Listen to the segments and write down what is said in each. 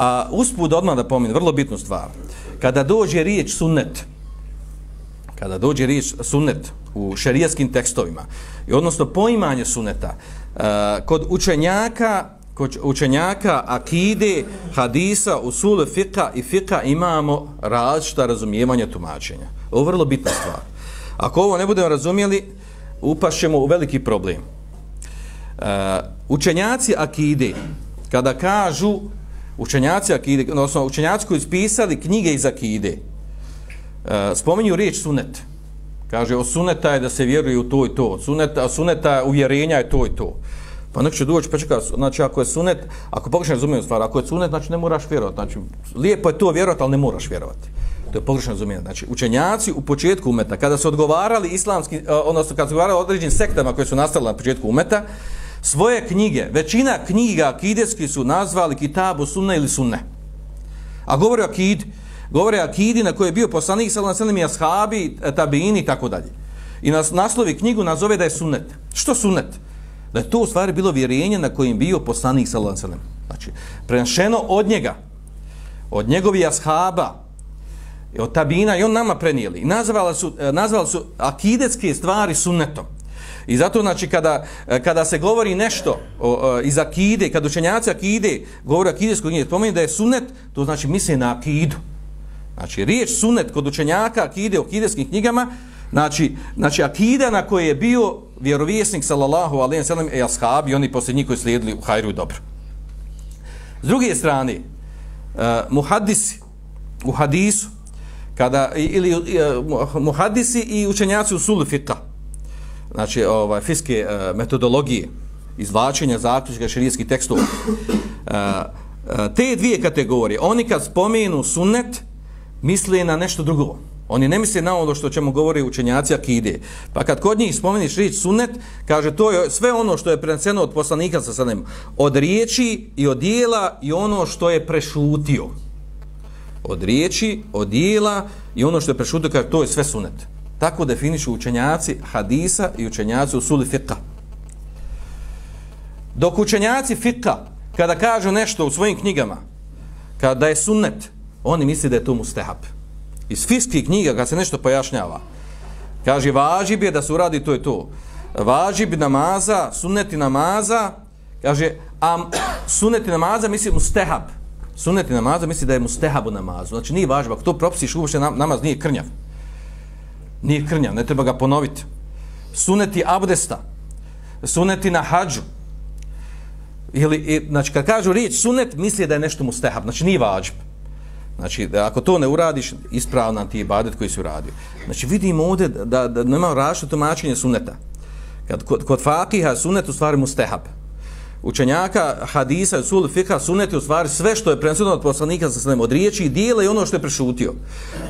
A uspud odmah da pomenu, vrlo bitnu stvar. Kada dođe riječ sunnet, kada dođe riječ sunnet u šerijaskim tekstovima, i odnosno poimanje sunneta, uh, kod učenjaka, kod učenjaka akide, hadisa, usule, fika i fika imamo različita razumijevanja tumačenja. Ovo je vrlo bitna stvar. Ako ovo ne budemo razumijeli, upašćemo u veliki problem. Uh, učenjaci akide, kada kažu učenjaci akide, odnosno učenjaci koji ispisali knjige iz akide, e, spominju riječ sunet. Kaže, o suneta je da se vjeruje u to i to. Suneta, suneta uvjerenja je to i to. Pa nek će doći, pa čeka, znači ako je sunet, ako pogrešno razumijem stvar, ako je sunet, znači ne moraš vjerovati. Znači, lijepo je to vjerovati, ali ne moraš vjerovati. To je pogrešno razumijem. Znači, učenjaci u početku umeta, kada su odgovarali islamski, e, odnosno kada su odgovarali određenim sektama koje su nastale na početku umeta, svoje knjige, većina knjiga akideski su nazvali kitabu sunne ili sunne. A govore o akid, govore o akidi na koje je bio poslanik sallam sallam i ashabi, tabini i tako dalje. I nas, naslovi knjigu nazove da je sunnet. Što sunnet? Da je to u stvari bilo vjerenje na kojim bio poslanik sallam sallam. Znači, prenašeno od njega, od njegovi ashaba, od tabina i on nama prenijeli. Nazvali su, nazvali su akidetske stvari sunnetom. I zato znači kada, e, kada se govori nešto o, o, iz akide, kad učenjaci akide govore akidesko knjige, pomeni da je sunnet, to znači misle na akidu. Znači riječ sunnet kod učenjaka akide o akideskim knjigama, znači, znači akida na koje je bio vjerovjesnik sallallahu alaihi sallam i e, ashabi, oni poslije njih koji slijedili u hajru i dobro. S druge strane, uh, muhadisi u hadisu, kada, ili uh, muhadisi i učenjaci u sulu znači ovaj fiske uh, metodologije izvlačenja zaključka šerijskih tekstova. Uh, uh, te dvije kategorije, oni kad spomenu sunnet, misle na nešto drugo. Oni ne misle na ono što ćemo govori učenjaci akide. Pa kad kod njih spomeniš riječ sunnet, kaže to je sve ono što je preneseno od poslanika sa sanem, od riječi i od dijela i ono što je prešutio. Od riječi, od dijela i ono što je prešutio, kaže to je sve sunnet. Tako definišu učenjaci hadisa i učenjaci usuli fiqha. Dok učenjaci fiqha, kada kažu nešto u svojim knjigama, kada je sunnet, oni misli da je to mustehab. Iz fiskih knjiga, kad se nešto pojašnjava, kaže, važib je da se uradi to i to. Važib namaza, sunneti namaza, kaže, a sunneti namaza misli mustehab. Sunneti namaza misli da je mustehab u namazu. Znači, nije važib, ako to propisiš, uopšte namaz nije krnjav nije krnja, ne treba ga ponoviti. Suneti abdesta, suneti na hađu, ili, i, znači kad kažu riječ sunet, misli da je nešto mustehab, znači nije vađb. Znači, da ako to ne uradiš, ispravna ti je badet koji si uradio. Znači, vidimo ovdje da, da, da nema rašto tumačenje suneta. Kad, kod, kod fakiha sunet u stvari mustehab učenjaka hadisa, sul, fika, suneti u stvari sve što je prenosno od poslanika sa svem od riječi i dijela i ono što je prešutio.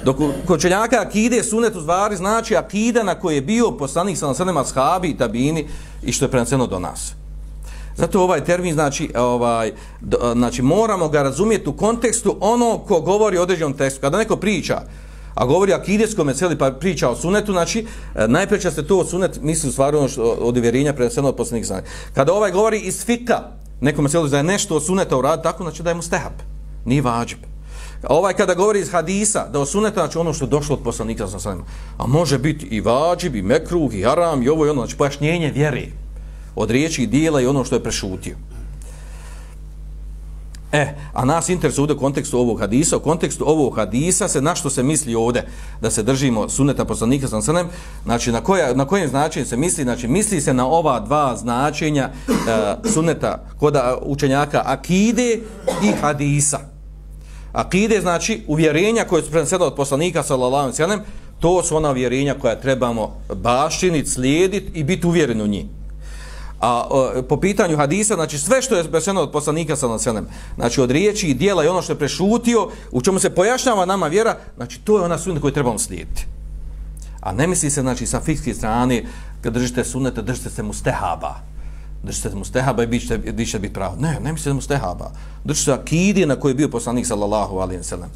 Dok kod učenjaka akide sunet u stvari znači akida na koje je bio poslanik sa svem ashabi i tabini i što je prenosno do nas. Zato ovaj termin znači, e, ovaj, e, znači moramo ga razumjeti u kontekstu ono ko govori o određenom tekstu. Kada neko priča, A govori akideskom meseli pa priča o sunetu, znači e, najprije se to o sunet misli u stvari ono što, od uvjerenja preneseno od posljednjih znanja. Kada ovaj govori iz fika, nekom meselu da je nešto od suneta u radu, tako znači da je mu stehab, nije vađib. A ovaj kada govori iz hadisa, da o znači ono što je došlo od poslanika sa svema, a može biti i vađib, i mekruh, i haram, i ovo i ono, znači pojašnjenje vjere od riječi i dijela i ono što je prešutio. E, a nas interesuje ovdje u kontekstu ovog hadisa, u kontekstu ovog hadisa se na što se misli ovdje? Da se držimo suneta poslanika sa srnem, znači na, koja, na kojem značenju se misli, znači misli se na ova dva značenja eh, e, suneta kod eh, učenjaka akide i hadisa. Akide znači uvjerenja koje su prenesene od poslanika sallallahu alejhi ve sellem, to su ona uvjerenja koja trebamo baštiniti, slijediti i biti uvjereni u njih. A o, po pitanju hadisa, znači sve što je beseno od poslanika sa naselem, znači od riječi i dijela i ono što je prešutio, u čemu se pojašnjava nama vjera, znači to je ona sunnet koju trebamo slijediti. A ne misli se, znači, sa fikske strane, kad držite sunnete, držite se mustehaba. Držite se mustehaba i bit ćete, bit ćete biti pravo. Ne, ne misli se mustehaba. Držite se akidi na koji je bio poslanik, sallallahu alijem sallam.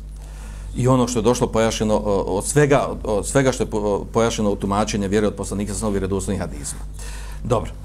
I ono što je došlo pojašnjeno od svega, od svega što je pojašnjeno u tumačenje vjere od poslanika, sa novi redosnih hadizma. Dobro.